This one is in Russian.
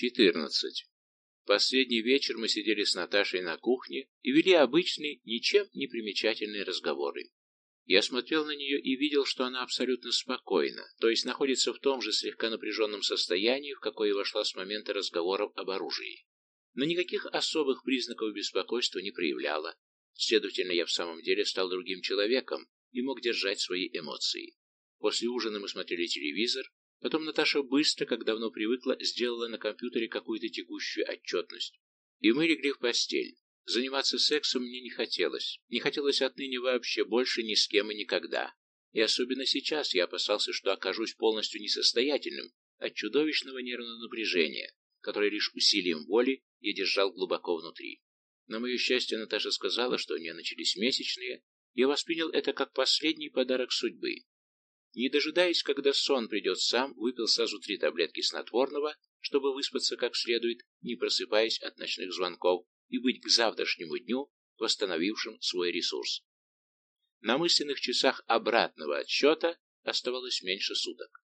14. Последний вечер мы сидели с Наташей на кухне и вели обычные, ничем не примечательные разговоры. Я смотрел на нее и видел, что она абсолютно спокойна, то есть находится в том же слегка напряженном состоянии, в какое вошла с момента разговоров об оружии. Но никаких особых признаков беспокойства не проявляла. Следовательно, я в самом деле стал другим человеком и мог держать свои эмоции. После ужина мы смотрели телевизор, потом Наташа быстро, как давно привыкла, сделала на компьютере какую-то текущую отчетность, и мы легли в постель. Заниматься сексом мне не хотелось. Не хотелось отныне вообще больше ни с кем и никогда. И особенно сейчас я опасался, что окажусь полностью несостоятельным от чудовищного нервного напряжения, которое лишь усилием воли я держал глубоко внутри. На мое счастье, Наташа сказала, что у нее начались месячные, я воспринял это как последний подарок судьбы. Не дожидаясь, когда сон придет сам, выпил сразу три таблетки снотворного, чтобы выспаться как следует, не просыпаясь от ночных звонков, и быть к завтрашнему дню восстановившим свой ресурс. На мысленных часах обратного отсчета оставалось меньше суток.